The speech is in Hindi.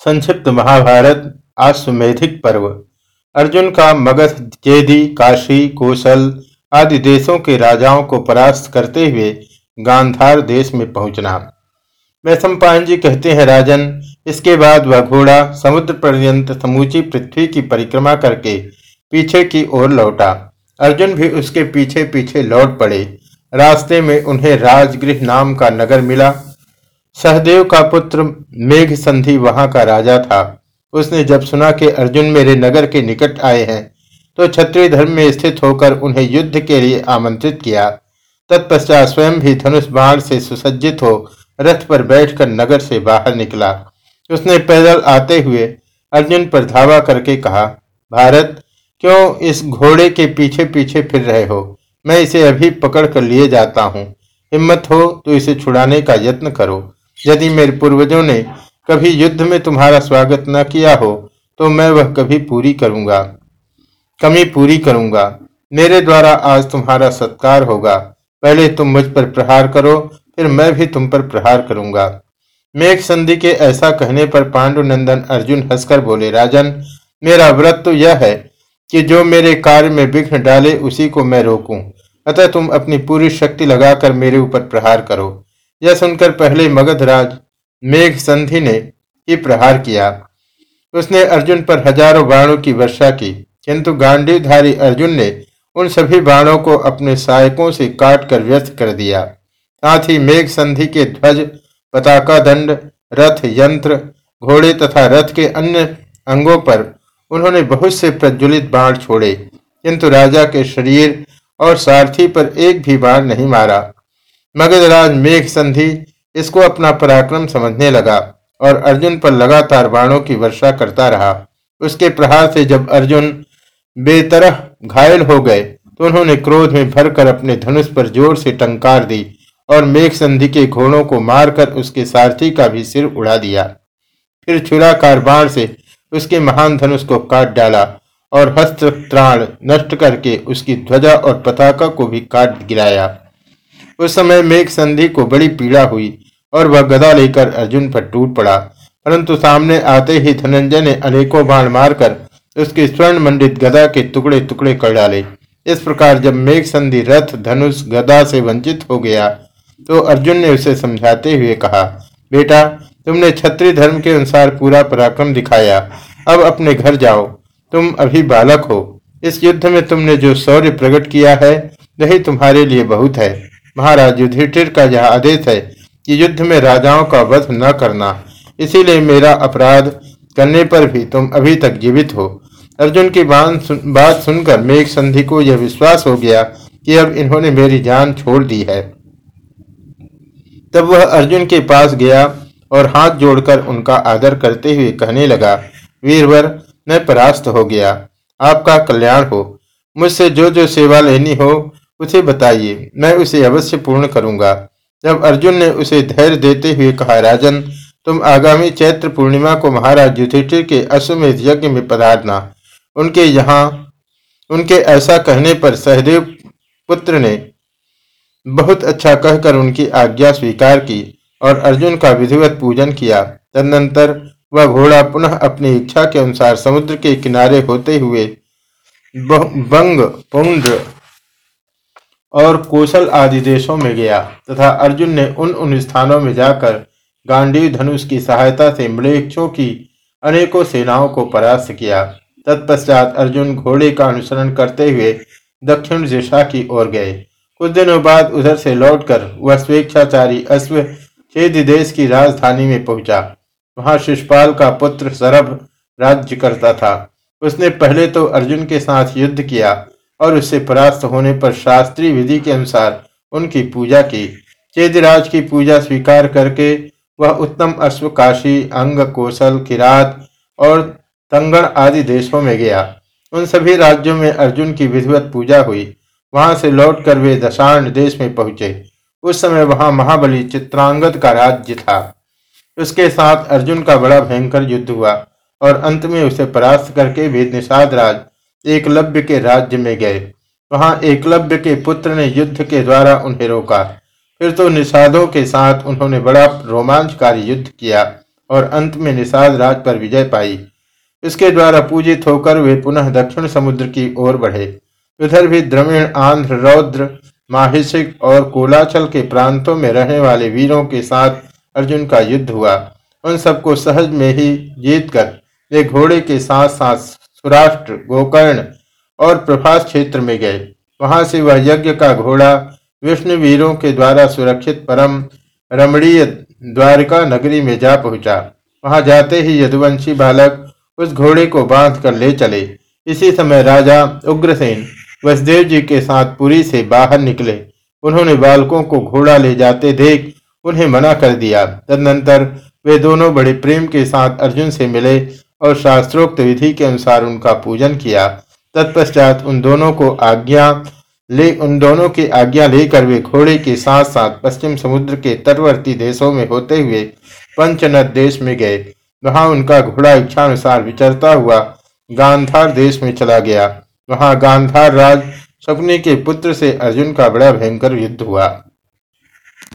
संक्षिप्त महाभारत आश्वेधिक पर्व। अर्जुन का मगध, जेदी, काशी, कौशल आदि देशों के राजाओं को परास्त करते हुए गांधार देश में पहुँचना। वैशंपायन जी कहते हैं, राजन, इसके बाद वह घोड़ा समुद्र पर्यंत समूची पृथ्वी की परिक्रमा करके पीछे की ओर लौटा। अर्जुन भी उसके पीछे पीछे लौट पड़े। रास्ते में उन्हें राजगृह नाम का नगर मिला। सहदेव का पुत्र मेघ संधि वहाँ का राजा था। उसने जब सुना कि अर्जुन मेरे नगर के निकट आए हैं तो क्षत्रिय धर्म में स्थित होकर उन्हें युद्ध के लिए आमंत्रित किया। तत्पश्चात स्वयं भी धनुष बाण से सुसज्जित हो रथ पर बैठकर नगर से बाहर निकला। उसने पैदल आते हुए अर्जुन पर धावा करके कहा, भारत, क्यों इस घोड़े के पीछे पीछे फिर रहे हो? मैं इसे अभी पकड़ कर लिए जाता हूँ। हिम्मत हो तो इसे छुड़ाने का यत्न करो। यदि मेरे पूर्वजों ने कभी युद्ध में तुम्हारा स्वागत न किया हो तो मैं वह कभी पूरी करूँगा। कमी पूरी करूँगा। मेरे द्वारा आज तुम्हारा सत्कार होगा। पहले तुम मुझ पर प्रहार करो, फिर मैं भी तुम पर प्रहार करूँगा। मेघ संधि के ऐसा कहने पर पांडुनंदन अर्जुन हंसकर बोले, राजन, मेरा व्रत तो यह है कि जो मेरे कार्य में विघ्न डाले, उसी को मैं रोकूं। अतः तुम अपनी पूरी शक्ति लगाकर मेरे ऊपर प्रहार करो। यह सुनकर पहले मगधराज मेघ संधि ने ही प्रहार किया। उसने अर्जुन पर हज़ारों बाणों की वर्षा की, किंतु गांडीवधारी अर्जुन ने उन सभी बाणों को अपने सहायकों से काट कर व्यस्त कर दिया। साथ ही मेघ संधि के ध्वज, पताका दंड, रथ, यंत्र, घोड़े तथा रथ के अन्य अंगों पर उन्होंने बहुत से प्रज्वलित बाण छोड़े, किंतु राजा के शरीर और सारथी पर एक भी बाण नहीं मारा। मगधराज मेघ संधि इसको अपना पराक्रम समझने लगा और अर्जुन पर लगातार बाणों की वर्षा करता रहा। उसके प्रहार से जब अर्जुन बेतरह घायल हो गए तो उन्होंने क्रोध में भरकर अपने धनुष पर ज़ोर से टंकार दी और मेघ संधि के घोड़ों को मारकर उसके सारथी का भी सिर उड़ा दिया। फिर छुराकार बाण से उसके महान धनुष को काट डाला और हस्त त्राण नष्ट करके उसकी ध्वजा और पताका को भी काट गिराया। उस समय मेघ संधि को बड़ी पीड़ा हुई और वह गदा लेकर अर्जुन पर टूट पड़ा। परंतु सामने आते ही धनंजय ने अनेकों बाण मारकर उसके स्वर्ण मंडित गदा के टुकड़े टुकड़े कर डाले। इस प्रकार जब मेघ संधि रथ धनुष गदा से वंचित हो गया तो अर्जुन ने उसे समझाते हुए कहा, बेटा, तुमने क्षत्रिय धर्म के अनुसार पूरा पराक्रम दिखाया। अब अपने घर जाओ। तुम अभी बालक हो। इस युद्ध में तुमने जो शौर्य प्रकट किया है, वही तुम्हारे लिए बहुत है। महाराज युधिष्ठिर का यह आदेश है कि युद्ध में राजाओं का वध न करना। इसीलिए मेरा अपराध करने पर भी तुम अभी तक जीवित हो। अर्जुन की सुन, बात सुनकर मेघ संधि को यह विश्वास हो गया कि अब इन्होंने मेरी जान छोड़ दी है। तब वह अर्जुन के पास गया और हाथ जोड़कर उनका आदर करते हुए कहने लगा वीरवर मैं परास्त हो गया। आपका कल्याण हो। मुझसे जो जो सेवा लेनी हो उसे बताइए, मैं उसे अवश्य पूर्ण करूँगा। जब अर्जुन ने उसे धैर्य देते हुए कहा, राजन, तुम आगामी चैत्र पूर्णिमा को महाराज युधिष्ठिर के अश्वमेध यज्ञ में पधारना। उनके यहाँ, उनके ऐसा कहने पर सहदेव पुत्र ने बहुत अच्छा कहकर उनकी आज्ञा स्वीकार की और अर्जुन का विधिवत पूजन किया। तदनंतर वह घोड़ा पुनः अपनी इच्छा के अनुसार समुद्र के किनारे होते हुए बंग, पुंड और कौशल आदि देशों में गया तथा अर्जुन ने उन उन स्थानों में जाकर गांडीव धनुष की सहायता से मृक्षों की अनेकों सेनाओं को परास्त किया। तत्पश्चात अर्जुन घोड़े का अनुसरण करते हुए दक्षिण दिशा की ओर गए। कुछ दिनों बाद उधर से लौटकर वह स्वेच्छाचारी अश्व चेद देश की राजधानी में पहुँचा। वहाँ शिषपाल का पुत्र सरभ राज्य करता था। उसने पहले तो अर्जुन के साथ युद्ध किया और उससे परास्त होने पर शास्त्रीय विधि के अनुसार उनकी पूजा की। चेदराज की पूजा स्वीकार करके वह उत्तम अश्व काशी अंग कौशल किरात और तंगण आदि देशों में गया। उन सभी राज्यों में अर्जुन की विधिवत पूजा हुई। वहाँ से लौटकर वे दशाण देश में पहुँचे। उस समय वहाँ महाबली चित्रांगद का राज्य था। उसके साथ अर्जुन का बड़ा भयंकर युद्ध हुआ और अंत में उसे परास्त करके वे निषाद राज एकलव्य के राज्य में गए। वहाँ एकलव्य के पुत्र ने युद्ध के द्वारा उन्हें रोका। फिर तो निषादों के साथ उन्होंने बड़ा रोमांचकारी युद्ध किया और अंत में निषाद राज पर विजय पाई। इसके द्वारा पूजित होकर वे पुनः दक्षिण समुद्र की ओर बढ़े। उधर भी द्रविण आंध्र, रौद्र माहिषिक और कोलाचल के प्रांतों में रहने वाले वीरों के साथ अर्जुन का युद्ध हुआ। उन सबको सहज में ही जीत कर वे घोड़े के साथ साथ सुराष्ट्र, गोकर्ण और प्रभास क्षेत्र में गए। वहाँ से वह यज्ञ का घोड़ा विष्णु वीरों के द्वारा सुरक्षित परम रमणीय द्वारिका नगरी में जा पहुँचा। वहाँ जाते ही यदुवंशी बालक उस घोड़े को बाँध कर ले चले। इसी समय राजा उग्रसेन वसुदेव जी के साथ पुरी से बाहर निकले। उन्होंने बालकों को घोड़ा ले जाते देख उन्हें मना कर दिया। तदनंतर वे दोनों बड़े प्रेम के साथ अर्जुन से मिले और शास्त्रोक्त विधि के अनुसार उनका पूजन किया। तत्पश्चात उन दोनों को आज्ञा ले, उन दोनों की आज्ञा लेकर वे घोड़े के साथ साथ पश्चिम समुद्र के तटवर्ती देशों में होते हुए पंचनद देश में गए। वहाँ उनका घोड़ा इच्छानुसार विचरता हुआ गांधार देश में चला गया। वहाँ गांधार राज शकुनी के पुत्र से अर्जुन का बड़ा भयंकर युद्ध हुआ।